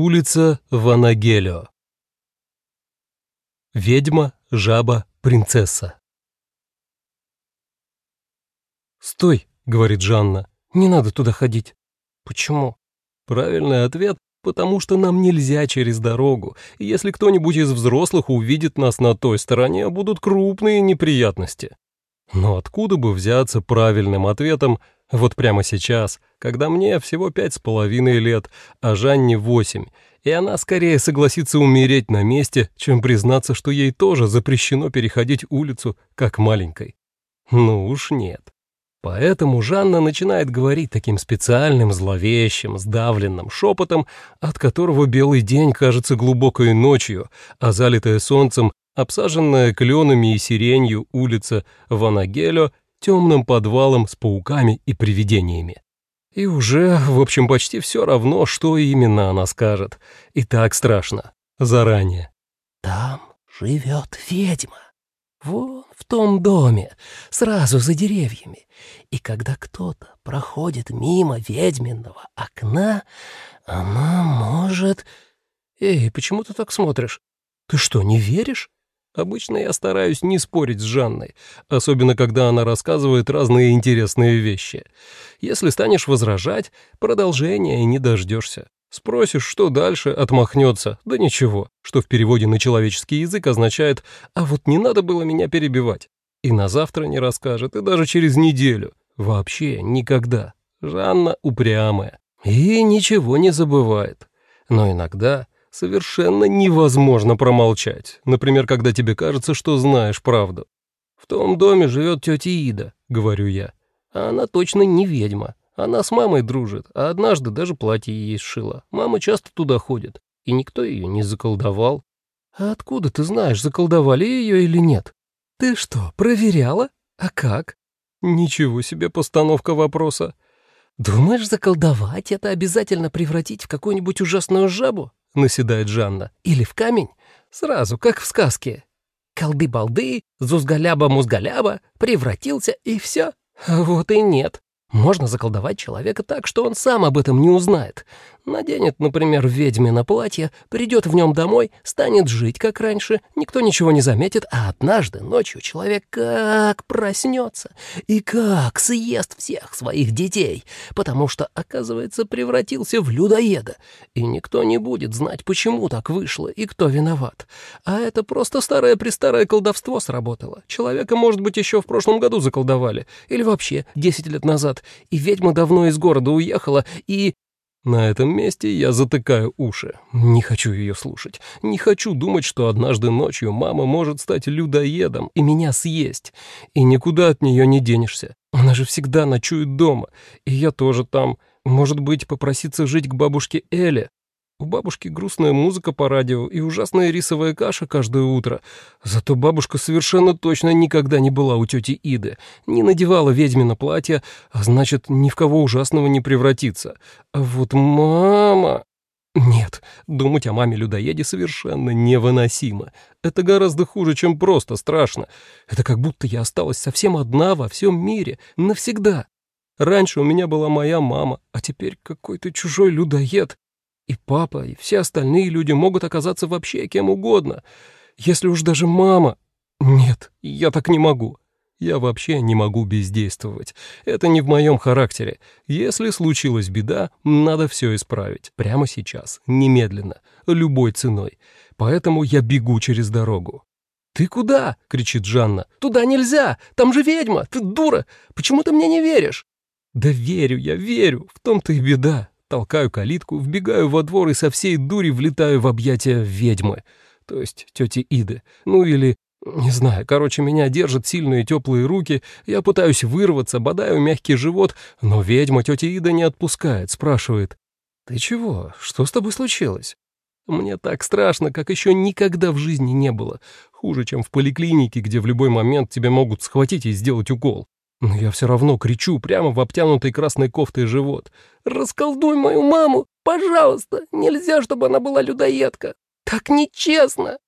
Улица Ванагелио. Ведьма, жаба, принцесса. «Стой!» — говорит Жанна. «Не надо туда ходить». «Почему?» Правильный ответ — потому что нам нельзя через дорогу. И если кто-нибудь из взрослых увидит нас на той стороне, будут крупные неприятности. Но откуда бы взяться правильным ответом вот прямо сейчас, когда мне всего пять с половиной лет, а Жанне восемь, и она скорее согласится умереть на месте, чем признаться, что ей тоже запрещено переходить улицу, как маленькой. Ну уж нет. Поэтому Жанна начинает говорить таким специальным, зловещим, сдавленным шепотом, от которого белый день кажется глубокой ночью, а залитая солнцем, обсаженная кленами и сиренью улица Ванагелё темным подвалом с пауками и привидениями. И уже, в общем, почти все равно, что именно она скажет. И так страшно. Заранее. «Там живет ведьма. Вон в том доме, сразу за деревьями. И когда кто-то проходит мимо ведьминого окна, она может...» «Эй, почему ты так смотришь? Ты что, не веришь?» Обычно я стараюсь не спорить с Жанной, особенно когда она рассказывает разные интересные вещи. Если станешь возражать, продолжения не дождешься. Спросишь, что дальше, отмахнется, да ничего, что в переводе на человеческий язык означает «а вот не надо было меня перебивать». И на завтра не расскажет, и даже через неделю. Вообще никогда. Жанна упрямая. И ничего не забывает. Но иногда совершенно невозможно промолчать. Например, когда тебе кажется, что знаешь правду. «В том доме живет тетя Ида», — говорю я. «А она точно не ведьма. Она с мамой дружит, а однажды даже платье ей сшила. Мама часто туда ходит, и никто ее не заколдовал». «А откуда ты знаешь, заколдовали ее или нет?» «Ты что, проверяла? А как?» «Ничего себе постановка вопроса. «Думаешь, заколдовать — это обязательно превратить в какую-нибудь ужасную жабу?» — наседает Жанна. «Или в камень? Сразу, как в сказке. Колды-балды, зузгаляба-музгаляба, превратился и все. Вот и нет. Можно заколдовать человека так, что он сам об этом не узнает. Наденет, например, ведьмино платье, придет в нем домой, станет жить, как раньше, никто ничего не заметит, а однажды ночью человек как проснется и как съест всех своих детей, потому что, оказывается, превратился в людоеда, и никто не будет знать, почему так вышло и кто виноват. А это просто старое-престарое колдовство сработало. Человека, может быть, еще в прошлом году заколдовали, или вообще 10 лет назад, и ведьма давно из города уехала, и... На этом месте я затыкаю уши. Не хочу ее слушать. Не хочу думать, что однажды ночью мама может стать людоедом и меня съесть. И никуда от нее не денешься. Она же всегда ночует дома. И я тоже там. Может быть, попроситься жить к бабушке Эле. У бабушки грустная музыка по радио и ужасная рисовая каша каждое утро. Зато бабушка совершенно точно никогда не была у тети Иды, не надевала ведьмино платье, а значит, ни в кого ужасного не превратится. А вот мама... Нет, думать о маме-людоеде совершенно невыносимо. Это гораздо хуже, чем просто страшно. Это как будто я осталась совсем одна во всем мире, навсегда. Раньше у меня была моя мама, а теперь какой-то чужой людоед. И папа, и все остальные люди могут оказаться вообще кем угодно. Если уж даже мама... Нет, я так не могу. Я вообще не могу бездействовать. Это не в моем характере. Если случилась беда, надо все исправить. Прямо сейчас, немедленно, любой ценой. Поэтому я бегу через дорогу. «Ты куда?» — кричит Жанна. «Туда нельзя! Там же ведьма! Ты дура! Почему ты мне не веришь?» «Да верю я, верю! В том-то и беда. Толкаю калитку, вбегаю во двор и со всей дури влетаю в объятия ведьмы, то есть тети Иды. Ну или, не знаю, короче, меня держат сильные теплые руки, я пытаюсь вырваться, бодаю мягкий живот, но ведьма тетя Ида не отпускает, спрашивает. «Ты чего? Что с тобой случилось?» Мне так страшно, как еще никогда в жизни не было. Хуже, чем в поликлинике, где в любой момент тебя могут схватить и сделать укол. Но я все равно кричу прямо в обтянутый красной кофтой живот. «Расколдуй мою маму! Пожалуйста! Нельзя, чтобы она была людоедка! Так нечестно!»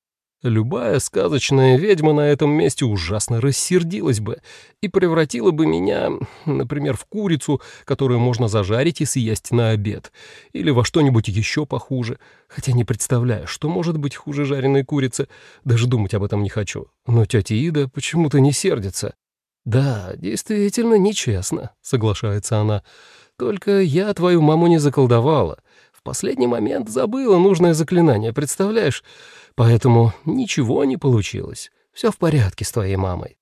Любая сказочная ведьма на этом месте ужасно рассердилась бы и превратила бы меня, например, в курицу, которую можно зажарить и съесть на обед, или во что-нибудь еще похуже, хотя не представляю, что может быть хуже жареной курицы, даже думать об этом не хочу. Но тетя Ида почему-то не сердится. «Да, действительно нечестно», — соглашается она. «Только я твою маму не заколдовала. В последний момент забыла нужное заклинание, представляешь? Поэтому ничего не получилось. Все в порядке с твоей мамой».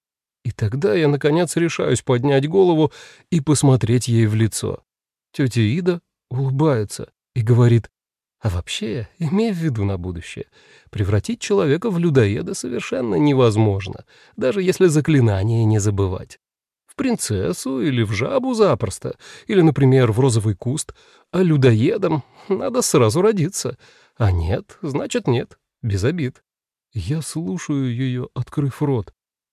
И тогда я, наконец, решаюсь поднять голову и посмотреть ей в лицо. Тетя Ида улыбается и говорит, а вообще, имея в виду на будущее, превратить человека в людоеда совершенно невозможно, даже если заклинание не забывать. В принцессу или в жабу запросто, или, например, в розовый куст, а людоедом надо сразу родиться. А нет, значит нет, без обид. Я слушаю ее, открыв рот.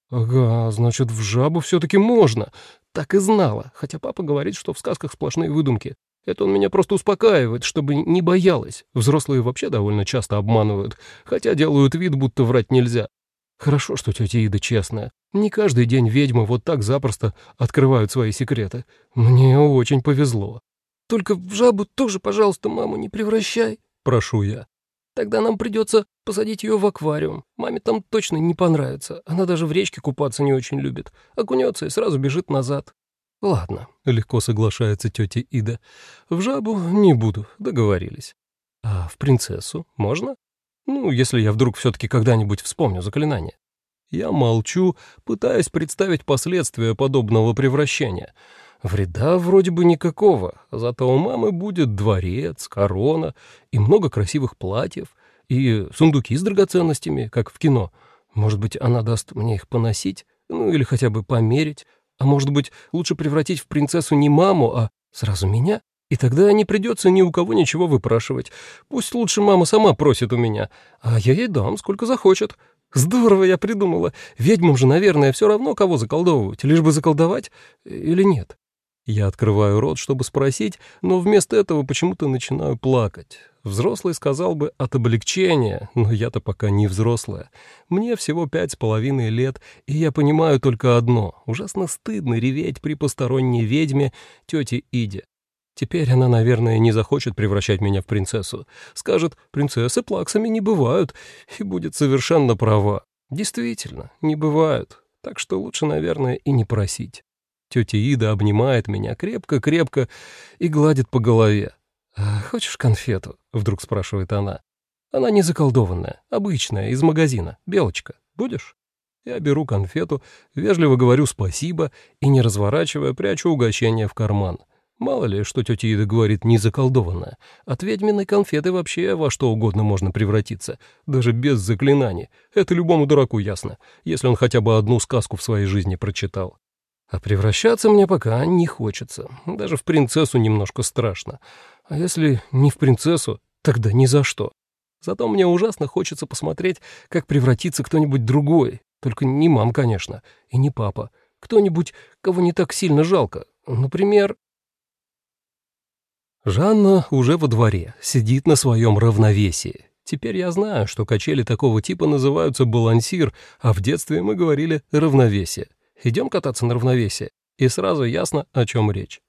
Ага, значит, в жабу все-таки можно. Так и знала, хотя папа говорит, что в сказках сплошные выдумки. Это он меня просто успокаивает, чтобы не боялась. Взрослые вообще довольно часто обманывают, хотя делают вид, будто врать нельзя. Хорошо, что тетя Ида честная. Не каждый день ведьмы вот так запросто открывают свои секреты. Мне очень повезло. Только в жабу тоже, пожалуйста, маму не превращай, прошу я. Тогда нам придется посадить ее в аквариум. Маме там точно не понравится. Она даже в речке купаться не очень любит. Окунется и сразу бежит назад. «Ладно», — легко соглашается тетя Ида. «В жабу не буду, договорились. А в принцессу можно? Ну, если я вдруг все-таки когда-нибудь вспомню заклинание». Я молчу, пытаясь представить последствия подобного превращения. Вреда вроде бы никакого, зато у мамы будет дворец, корона и много красивых платьев, и сундуки с драгоценностями, как в кино. Может быть, она даст мне их поносить, ну или хотя бы померить, а может быть, лучше превратить в принцессу не маму, а сразу меня? И тогда не придется ни у кого ничего выпрашивать. Пусть лучше мама сама просит у меня, а я ей дам, сколько захочет. Здорово я придумала. Ведьмам же, наверное, все равно, кого заколдовывать, лишь бы заколдовать или нет. Я открываю рот, чтобы спросить, но вместо этого почему-то начинаю плакать. Взрослый сказал бы от облегчения, но я-то пока не взрослая. Мне всего пять с половиной лет, и я понимаю только одно. Ужасно стыдно реветь при посторонней ведьме тете Иде. Теперь она, наверное, не захочет превращать меня в принцессу. Скажет, принцессы плаксами не бывают, и будет совершенно права. Действительно, не бывают. Так что лучше, наверное, и не просить. Тетя Ида обнимает меня крепко-крепко и гладит по голове. «А «Хочешь конфету?» — вдруг спрашивает она. «Она не заколдованная, обычная, из магазина. Белочка. Будешь?» Я беру конфету, вежливо говорю спасибо и, не разворачивая, прячу угощение в карман. Мало ли, что тетя Ида говорит не заколдованная. От ведьминой конфеты вообще во что угодно можно превратиться, даже без заклинаний. Это любому дураку ясно, если он хотя бы одну сказку в своей жизни прочитал. А превращаться мне пока не хочется. Даже в принцессу немножко страшно. А если не в принцессу, тогда ни за что. Зато мне ужасно хочется посмотреть, как превратится кто-нибудь другой. Только не мам, конечно, и не папа. Кто-нибудь, кого не так сильно жалко. Например... Жанна уже во дворе, сидит на своем равновесии. Теперь я знаю, что качели такого типа называются балансир, а в детстве мы говорили равновесие. Идем кататься на равновесие, и сразу ясно, о чем речь.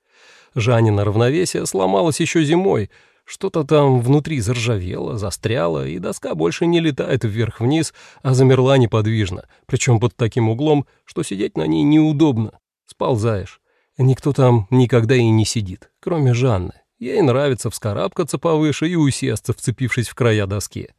Жанина равновесие сломалось еще зимой, что-то там внутри заржавело, застряло, и доска больше не летает вверх-вниз, а замерла неподвижно, причем под таким углом, что сидеть на ней неудобно. Сползаешь. Никто там никогда и не сидит, кроме Жанны. Ей нравится вскарабкаться повыше и усесться, вцепившись в края доски.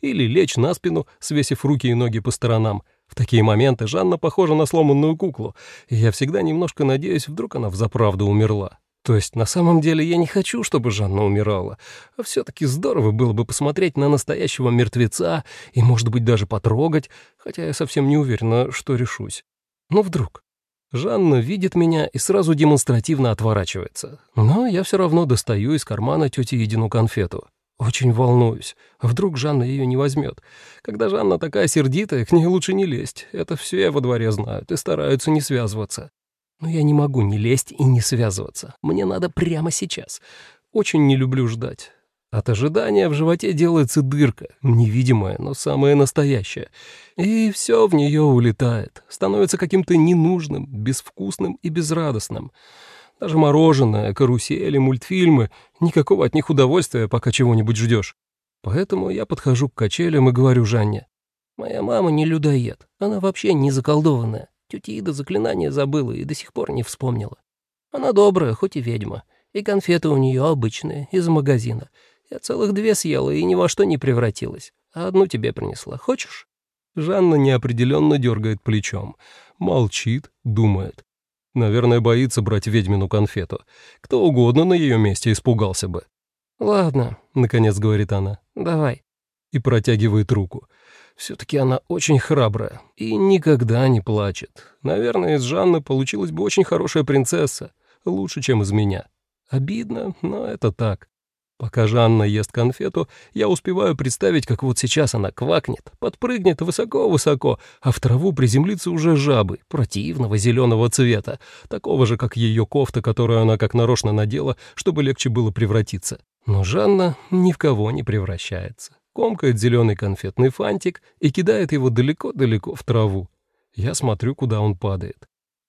Или лечь на спину, свесив руки и ноги по сторонам, в такие моменты Жанна похожа на сломанную куклу, и я всегда немножко надеюсь, вдруг она взаправду умерла. То есть на самом деле я не хочу, чтобы Жанна умирала, а все-таки здорово было бы посмотреть на настоящего мертвеца и, может быть, даже потрогать, хотя я совсем не уверена, что решусь. Но вдруг. Жанна видит меня и сразу демонстративно отворачивается. Но я все равно достаю из кармана тети Едину конфету. Очень волнуюсь. Вдруг Жанна ее не возьмет. Когда Жанна такая сердитая, к ней лучше не лезть. Это все во дворе знают и стараются не связываться. Но я не могу не лезть и не связываться. Мне надо прямо сейчас. Очень не люблю ждать. От ожидания в животе делается дырка, невидимая, но самая настоящая. И все в нее улетает, становится каким-то ненужным, безвкусным и безрадостным. Даже мороженое, карусели, мультфильмы — никакого от них удовольствия, пока чего-нибудь ждешь. Поэтому я подхожу к качелям и говорю Жанне. «Моя мама не людоед, она вообще не заколдованная. Тетя Ида заклинание забыла и до сих пор не вспомнила. Она добрая, хоть и ведьма, и конфеты у нее обычные, из магазина. Я целых две съела и ни во что не превратилась, а одну тебе принесла. Хочешь?» Жанна неопределенно дергает плечом, молчит, думает. Наверное, боится брать ведьмину конфету. Кто угодно на ее месте испугался бы. «Ладно», — наконец говорит она, — «давай». И протягивает руку. Все-таки она очень храбрая и никогда не плачет. Наверное, из Жанны получилась бы очень хорошая принцесса, лучше, чем из меня. Обидно, но это так. Пока Жанна ест конфету, я успеваю представить, как вот сейчас она квакнет, подпрыгнет высоко-высоко, а в траву приземлится уже жабы, противного зеленого цвета, такого же, как ее кофта, которую она как нарочно надела, чтобы легче было превратиться. Но Жанна ни в кого не превращается. Комкает зеленый конфетный фантик и кидает его далеко-далеко в траву. Я смотрю, куда он падает.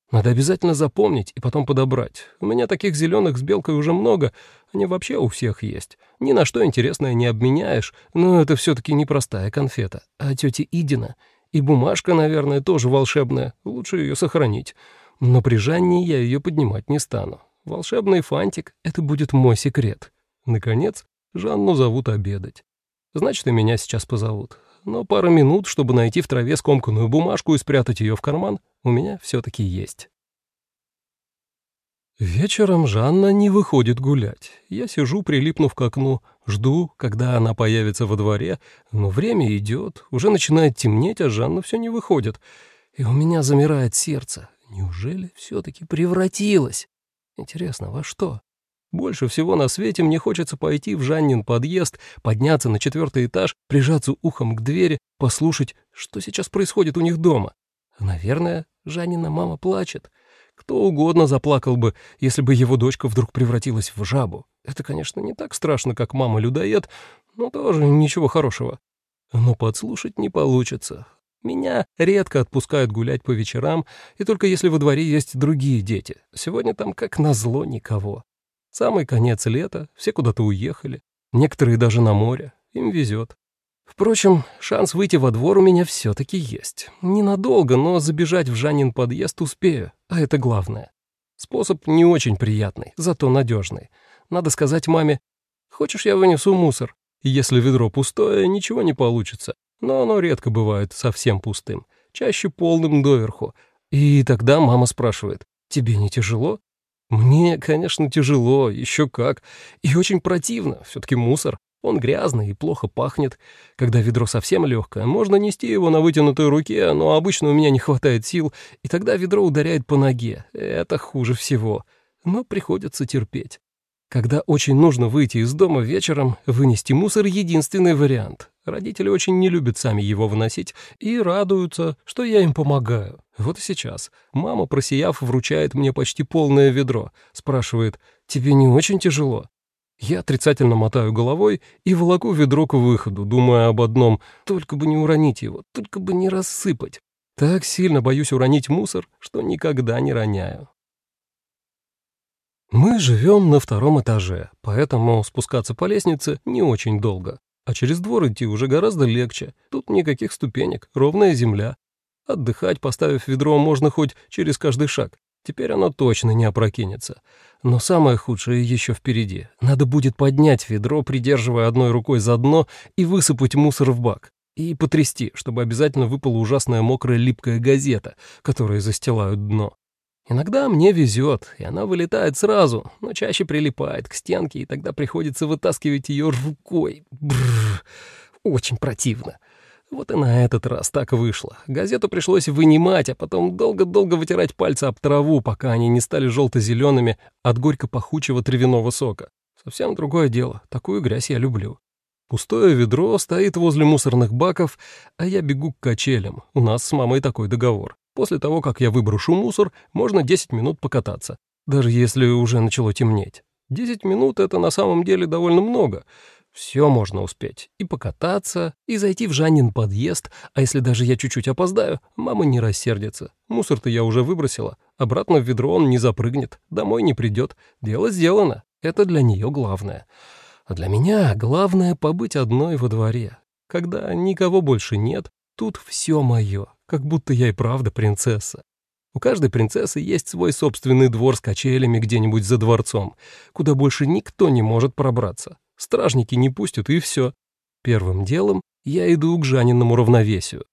Надо обязательно запомнить и потом подобрать. У меня таких зеленых с белкой уже много, они вообще у всех есть. Ни на что интересное не обменяешь, но это все-таки непростая конфета. А тетя Идина и бумажка, наверное, тоже волшебная, лучше ее сохранить. Но при Жанне я ее поднимать не стану. Волшебный фантик — это будет мой секрет. Наконец, Жанну зовут обедать. Значит, и меня сейчас позовут но пара минут, чтобы найти в траве скомканную бумажку и спрятать ее в карман, у меня все-таки есть. Вечером Жанна не выходит гулять. Я сижу, прилипнув к окну, жду, когда она появится во дворе, но время идет, уже начинает темнеть, а Жанна все не выходит. И у меня замирает сердце. Неужели все-таки превратилась? Интересно, во что? Больше всего на свете мне хочется пойти в Жаннин подъезд, подняться на четвертый этаж, прижаться ухом к двери, послушать, что сейчас происходит у них дома. Наверное, Жаннина мама плачет. Кто угодно заплакал бы, если бы его дочка вдруг превратилась в жабу. Это, конечно, не так страшно, как мама-людоед, но тоже ничего хорошего. Но подслушать не получится. Меня редко отпускают гулять по вечерам, и только если во дворе есть другие дети. Сегодня там, как назло, никого. Самый конец лета, все куда-то уехали, некоторые даже на море, им везет. Впрочем, шанс выйти во двор у меня все-таки есть. Ненадолго, но забежать в Жанин подъезд успею, а это главное. Способ не очень приятный, зато надежный. Надо сказать маме, «Хочешь, я вынесу мусор?» Если ведро пустое, ничего не получится, но оно редко бывает совсем пустым, чаще полным доверху. И тогда мама спрашивает, «Тебе не тяжело?» Мне, конечно, тяжело, еще как, и очень противно, все-таки мусор. Он грязный и плохо пахнет. Когда ведро совсем легкое, можно нести его на вытянутой руке, но обычно у меня не хватает сил, и тогда ведро ударяет по ноге. Это хуже всего. Но приходится терпеть. Когда очень нужно выйти из дома вечером, вынести мусор — единственный вариант. Родители очень не любят сами его выносить и радуются, что я им помогаю. Вот и сейчас. Мама, просияв, вручает мне почти полное ведро. Спрашивает, «Тебе не очень тяжело?» Я отрицательно мотаю головой и волоку ведро к выходу, думая об одном, только бы не уронить его, только бы не рассыпать. Так сильно боюсь уронить мусор, что никогда не роняю. Мы живем на втором этаже, поэтому спускаться по лестнице не очень долго. А через двор идти уже гораздо легче. Тут никаких ступенек, ровная земля. Отдыхать, поставив ведро, можно хоть через каждый шаг. Теперь оно точно не опрокинется. Но самое худшее еще впереди. Надо будет поднять ведро, придерживая одной рукой за дно, и высыпать мусор в бак. И потрясти, чтобы обязательно выпала ужасная мокрая липкая газета, которая застилают дно. Иногда мне везет, и она вылетает сразу, но чаще прилипает к стенке, и тогда приходится вытаскивать ее рукой. Бррр, очень противно. Вот и на этот раз так вышло. Газету пришлось вынимать, а потом долго-долго вытирать пальцы об траву, пока они не стали желто-зелеными от горько-пахучего травяного сока. Совсем другое дело, такую грязь я люблю. Пустое ведро стоит возле мусорных баков, а я бегу к качелям. У нас с мамой такой договор. После того, как я выброшу мусор, можно 10 минут покататься, даже если уже начало темнеть. 10 минут — это на самом деле довольно много. Все можно успеть. И покататься, и зайти в Жаннин подъезд, а если даже я чуть-чуть опоздаю, мама не рассердится. Мусор-то я уже выбросила. Обратно в ведро он не запрыгнет, домой не придет. Дело сделано. Это для нее главное. А для меня главное побыть одной во дворе. Когда никого больше нет, тут все мое, как будто я и правда принцесса. У каждой принцессы есть свой собственный двор с качелями где-нибудь за дворцом, куда больше никто не может пробраться. Стражники не пустят, и все. Первым делом я иду к Жаниному равновесию.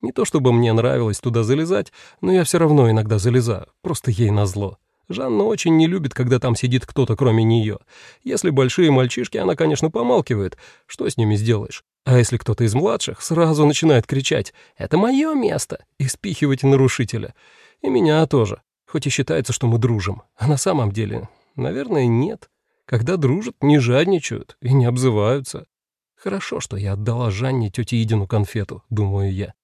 Не то чтобы мне нравилось туда залезать, но я все равно иногда залезаю, просто ей назло. Жанна очень не любит, когда там сидит кто-то кроме нее. Если большие мальчишки, она, конечно, помалкивает. Что с ними сделаешь? А если кто-то из младших, сразу начинает кричать «Это мое место!» и спихивать нарушителя. И меня тоже. Хоть и считается, что мы дружим. А на самом деле, наверное, нет. Когда дружат, не жадничают и не обзываются. Хорошо, что я отдала Жанне тете Идину конфету, думаю я.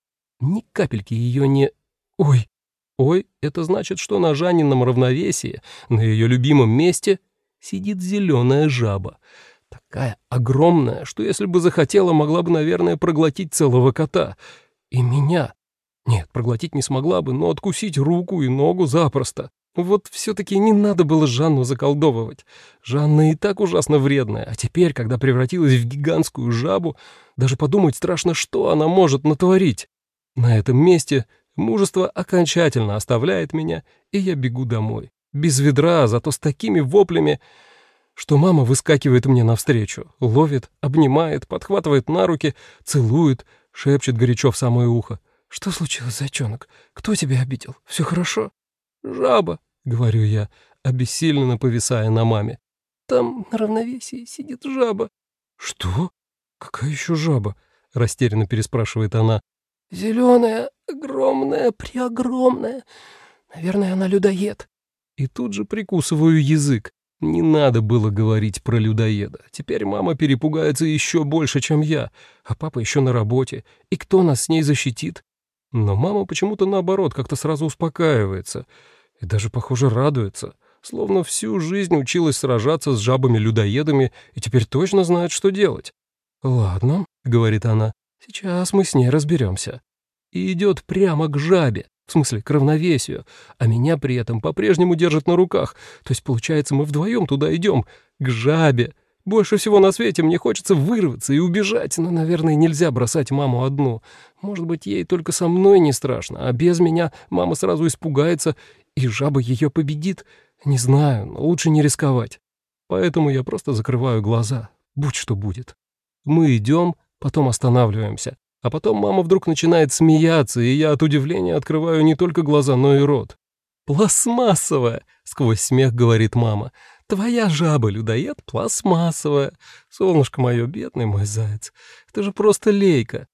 Ни капельки ее не... Ой! Ой, это значит, что на Жаннином равновесии, на ее любимом месте, сидит зеленая жаба. Такая огромная, что если бы захотела, могла бы, наверное, проглотить целого кота. И меня. Нет, проглотить не смогла бы, но откусить руку и ногу запросто. Вот все-таки не надо было Жанну заколдовывать. Жанна и так ужасно вредная, а теперь, когда превратилась в гигантскую жабу, даже подумать страшно, что она может натворить. На этом месте мужество окончательно оставляет меня, и я бегу домой. Без ведра, зато с такими воплями, что мама выскакивает мне навстречу, ловит, обнимает, подхватывает на руки, целует, шепчет горячо в самое ухо. «Что случилось, зайчонок? Кто тебя обидел? Все хорошо?» «Жаба», говорю я, обессиленно повисая на маме. «Там на равновесии сидит жаба». «Что? Какая еще жаба?» — растерянно переспрашивает она. «Зеленая, огромная, преогромная. Наверное, она людоед». И тут же прикусываю язык. Не надо было говорить про людоеда. Теперь мама перепугается еще больше, чем я, а папа еще на работе. И кто нас с ней защитит? Но мама почему-то наоборот как-то сразу успокаивается — и даже, похоже, радуется, словно всю жизнь училась сражаться с жабами-людоедами и теперь точно знает, что делать. «Ладно», — говорит она, — «сейчас мы с ней разберемся». И идет прямо к жабе, в смысле, к равновесию, а меня при этом по-прежнему держит на руках, то есть, получается, мы вдвоем туда идем, к жабе. Больше всего на свете мне хочется вырваться и убежать, но, наверное, нельзя бросать маму одну. Может быть, ей только со мной не страшно, а без меня мама сразу испугается и жаба ее победит? Не знаю, но лучше не рисковать. Поэтому я просто закрываю глаза. Будь что будет. Мы идем, потом останавливаемся. А потом мама вдруг начинает смеяться, и я от удивления открываю не только глаза, но и рот. «Пластмассовая!» — сквозь смех говорит мама. «Твоя жаба-людоед пластмассовая. Солнышко мое, бедный мой заяц, это же просто лейка!»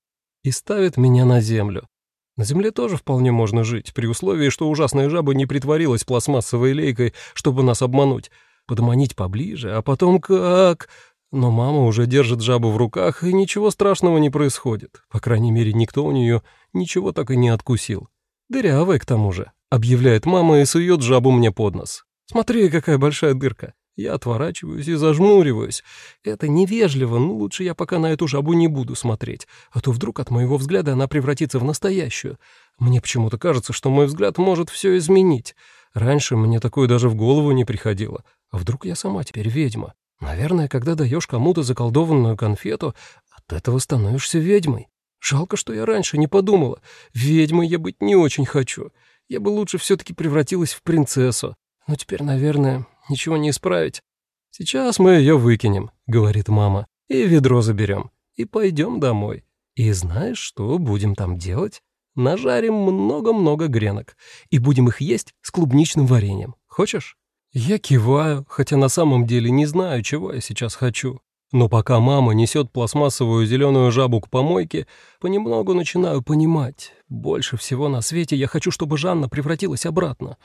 И ставит меня на землю. На Земле тоже вполне можно жить, при условии, что ужасная жаба не притворилась пластмассовой лейкой, чтобы нас обмануть, подманить поближе, а потом как... Но мама уже держит жабу в руках, и ничего страшного не происходит. По крайней мере, никто у нее ничего так и не откусил. «Дырявая, к тому же», — объявляет мама и сует жабу мне под нос. «Смотри, какая большая дырка. Я отворачиваюсь и зажмуриваюсь. Это невежливо, но лучше я пока на эту жабу не буду смотреть, а то вдруг от моего взгляда она превратится в настоящую. Мне почему-то кажется, что мой взгляд может все изменить. Раньше мне такое даже в голову не приходило. А вдруг я сама теперь ведьма? Наверное, когда даешь кому-то заколдованную конфету, от этого становишься ведьмой. Жалко, что я раньше не подумала. Ведьмой я быть не очень хочу. Я бы лучше все-таки превратилась в принцессу. Но теперь, наверное, ничего не исправить. Сейчас мы ее выкинем, говорит мама, и ведро заберем, и пойдем домой. И знаешь, что будем там делать? Нажарим много-много гренок, и будем их есть с клубничным вареньем. Хочешь? Я киваю, хотя на самом деле не знаю, чего я сейчас хочу. Но пока мама несет пластмассовую зеленую жабу к помойке, понемногу начинаю понимать. Больше всего на свете я хочу, чтобы Жанна превратилась обратно.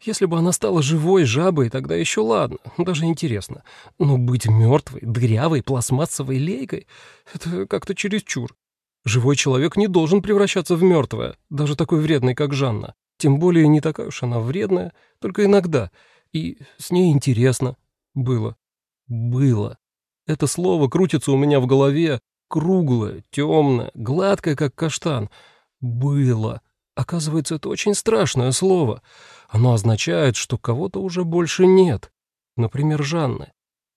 Если бы она стала живой жабой, тогда еще ладно, даже интересно. Но быть мертвой, дырявой, пластмассовой лейкой — это как-то чересчур. Живой человек не должен превращаться в мертвое, даже такой вредный, как Жанна. Тем более не такая уж она вредная, только иногда. И с ней интересно. Было. Было. Это слово крутится у меня в голове, круглое, темное, гладкое, как каштан. Было. Оказывается, это очень страшное слово. Оно означает, что кого-то уже больше нет. Например, Жанны.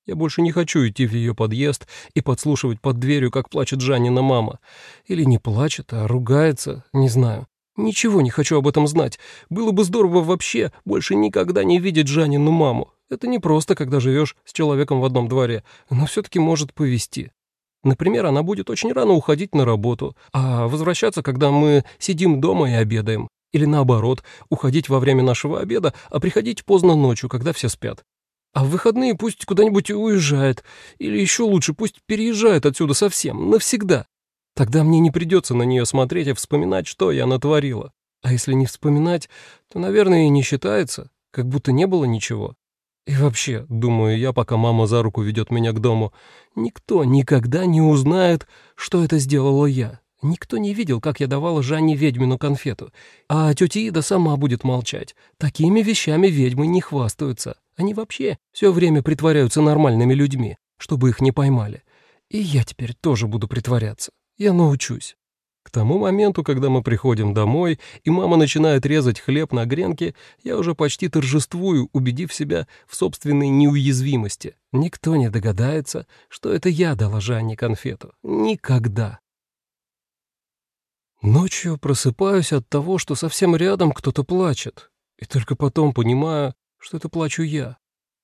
Я больше не хочу идти в ее подъезд и подслушивать под дверью, как плачет Жаннина мама. Или не плачет, а ругается, не знаю. Ничего не хочу об этом знать. Было бы здорово вообще больше никогда не видеть Жаннину маму. Это не просто, когда живешь с человеком в одном дворе, но все-таки может повести. Например, она будет очень рано уходить на работу, а возвращаться, когда мы сидим дома и обедаем. Или наоборот, уходить во время нашего обеда, а приходить поздно ночью, когда все спят. А в выходные пусть куда-нибудь уезжает, или еще лучше, пусть переезжает отсюда совсем, навсегда. Тогда мне не придется на нее смотреть и вспоминать, что я натворила. А если не вспоминать, то, наверное, и не считается, как будто не было ничего. И вообще, думаю я, пока мама за руку ведет меня к дому, никто никогда не узнает, что это сделала я. Никто не видел, как я давала Жанне ведьмину конфету. А тетя Ида сама будет молчать. Такими вещами ведьмы не хвастаются. Они вообще все время притворяются нормальными людьми, чтобы их не поймали. И я теперь тоже буду притворяться. Я научусь. К тому моменту, когда мы приходим домой, и мама начинает резать хлеб на гренке, я уже почти торжествую, убедив себя в собственной неуязвимости. Никто не догадается, что это я дала Жанне конфету. Никогда. Ночью просыпаюсь от того, что совсем рядом кто-то плачет, и только потом понимаю, что это плачу я.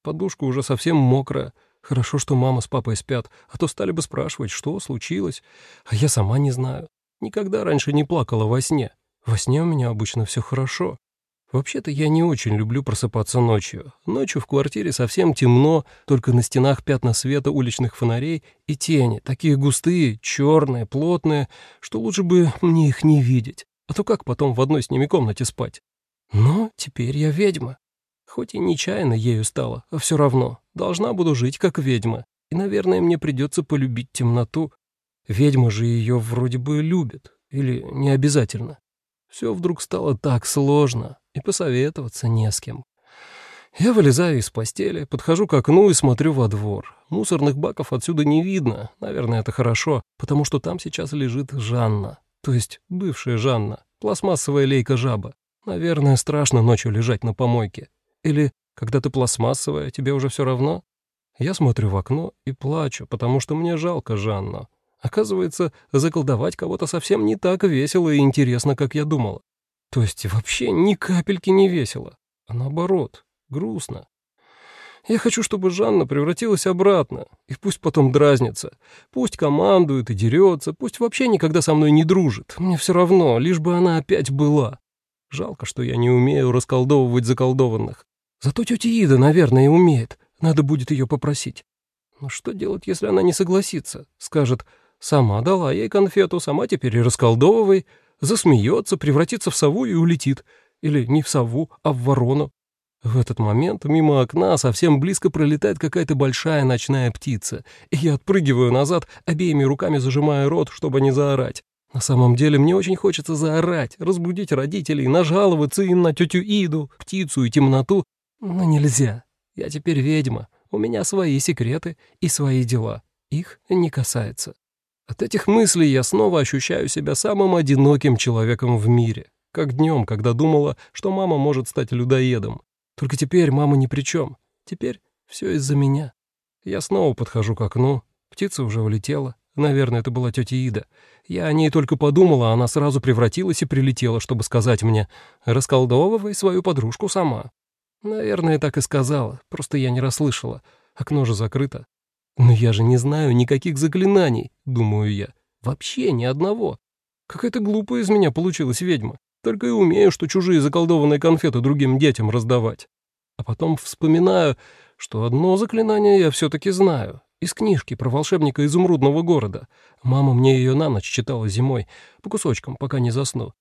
Подушка уже совсем мокрая. Хорошо, что мама с папой спят, а то стали бы спрашивать, что случилось. А я сама не знаю. Никогда раньше не плакала во сне. Во сне у меня обычно все хорошо. Вообще-то я не очень люблю просыпаться ночью. Ночью в квартире совсем темно, только на стенах пятна света уличных фонарей и тени, такие густые, черные, плотные, что лучше бы мне их не видеть. А то как потом в одной с ними комнате спать? Но теперь я ведьма. Хоть и нечаянно ею стала, а все равно должна буду жить как ведьма. И, наверное, мне придется полюбить темноту. Ведьма же ее вроде бы любит. Или не обязательно. Все вдруг стало так сложно, и посоветоваться не с кем. Я вылезаю из постели, подхожу к окну и смотрю во двор. Мусорных баков отсюда не видно, наверное, это хорошо, потому что там сейчас лежит Жанна, то есть бывшая Жанна, пластмассовая лейка-жаба. Наверное, страшно ночью лежать на помойке. Или, когда ты пластмассовая, тебе уже все равно? Я смотрю в окно и плачу, потому что мне жалко Жанну. Оказывается, заколдовать кого-то совсем не так весело и интересно, как я думала. То есть вообще ни капельки не весело, а наоборот, грустно. Я хочу, чтобы Жанна превратилась обратно, и пусть потом дразнится, пусть командует и дерется, пусть вообще никогда со мной не дружит, мне все равно, лишь бы она опять была. Жалко, что я не умею расколдовывать заколдованных. Зато тетя Ида, наверное, умеет. Надо будет ее попросить. Но что делать, если она не согласится? Скажет, сама дала ей конфету, сама теперь и расколдовывай. Засмеется, превратится в сову и улетит. Или не в сову, а в ворону. В этот момент мимо окна совсем близко пролетает какая-то большая ночная птица, и я отпрыгиваю назад, обеими руками зажимая рот, чтобы не заорать. На самом деле мне очень хочется заорать, разбудить родителей, нажаловаться им на тетю Иду, птицу и темноту, но нельзя. Я теперь ведьма. У меня свои секреты и свои дела. Их не касается. От этих мыслей я снова ощущаю себя самым одиноким человеком в мире. Как днем, когда думала, что мама может стать людоедом. Только теперь мама ни при чем. Теперь все из-за меня. Я снова подхожу к окну. Птица уже улетела. Наверное, это была тетя Ида. Я о ней только подумала, она сразу превратилась и прилетела, чтобы сказать мне «Расколдовывай свою подружку сама». Наверное, так и сказала, просто я не расслышала. Окно же закрыто. Но я же не знаю никаких заклинаний, думаю я. Вообще ни одного. Какая-то глупая из меня получилась ведьма. Только и умею, что чужие заколдованные конфеты другим детям раздавать. А потом вспоминаю, что одно заклинание я все-таки знаю. Из книжки про волшебника изумрудного города. Мама мне ее на ночь читала зимой, по кусочкам, пока не засну.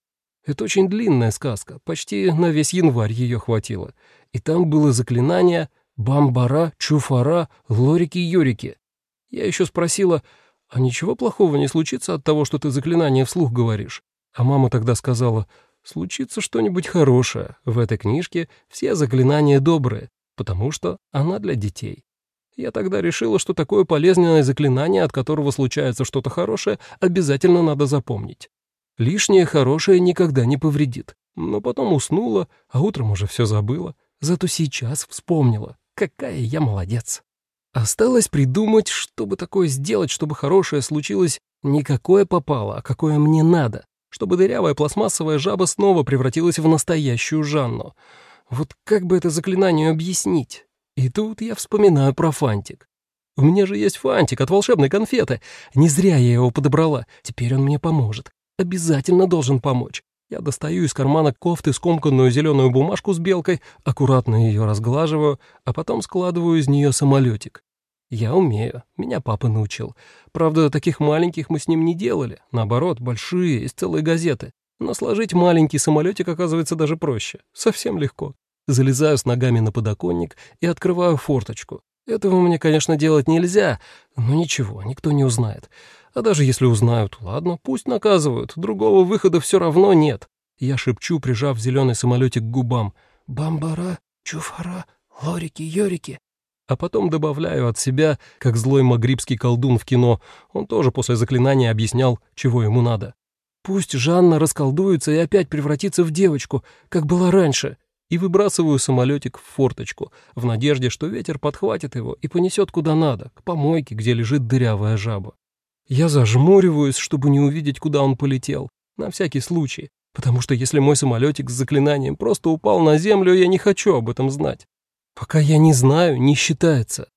Это очень длинная сказка, почти на весь январь ее хватило. И там было заклинание «Бамбара, Чуфара, Лорики-Юрики». Я еще спросила, а ничего плохого не случится от того, что ты заклинание вслух говоришь? А мама тогда сказала, случится что-нибудь хорошее. В этой книжке все заклинания добрые, потому что она для детей. Я тогда решила, что такое полезное заклинание, от которого случается что-то хорошее, обязательно надо запомнить. Лишнее хорошее никогда не повредит. Но потом уснула, а утром уже все забыла. Зато сейчас вспомнила. Какая я молодец. Осталось придумать, чтобы такое сделать, чтобы хорошее случилось не какое попало, а какое мне надо, чтобы дырявая пластмассовая жаба снова превратилась в настоящую Жанну. Вот как бы это заклинание объяснить? И тут я вспоминаю про фантик. У меня же есть фантик от волшебной конфеты. Не зря я его подобрала. Теперь он мне поможет. Обязательно должен помочь. Я достаю из кармана кофты скомканную зеленую бумажку с белкой, аккуратно ее разглаживаю, а потом складываю из нее самолетик. Я умею, меня папа научил. Правда, таких маленьких мы с ним не делали, наоборот, большие, из целой газеты. Но сложить маленький самолетик оказывается даже проще, совсем легко. Залезаю с ногами на подоконник и открываю форточку. Этого мне, конечно, делать нельзя, но ничего, никто не узнает. А даже если узнают, ладно, пусть наказывают, другого выхода все равно нет. Я шепчу, прижав зеленый самолетик к губам. «Бамбара, чуфара, лорики-йорики». А потом добавляю от себя, как злой магрибский колдун в кино. Он тоже после заклинания объяснял, чего ему надо. «Пусть Жанна расколдуется и опять превратится в девочку, как была раньше», и выбрасываю самолетик в форточку, в надежде, что ветер подхватит его и понесет куда надо, к помойке, где лежит дырявая жаба. Я зажмуриваюсь, чтобы не увидеть, куда он полетел, на всякий случай, потому что если мой самолетик с заклинанием просто упал на землю, я не хочу об этом знать. Пока я не знаю, не считается.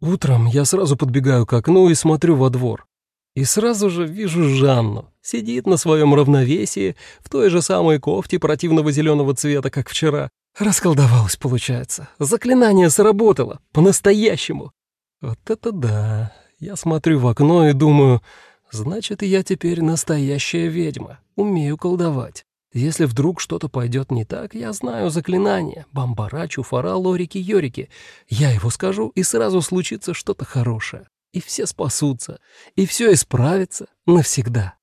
Утром я сразу подбегаю к окну и смотрю во двор. И сразу же вижу Жанну. Сидит на своем равновесии, в той же самой кофте противного зеленого цвета, как вчера. Расколдовалась, получается. Заклинание сработало. По-настоящему. Вот это да. Я смотрю в окно и думаю, значит, я теперь настоящая ведьма, умею колдовать. Если вдруг что-то пойдет не так, я знаю заклинание. Бамбара, чуфара, лорики, йорики. Я его скажу, и сразу случится что-то хорошее. И все спасутся, и все исправится навсегда.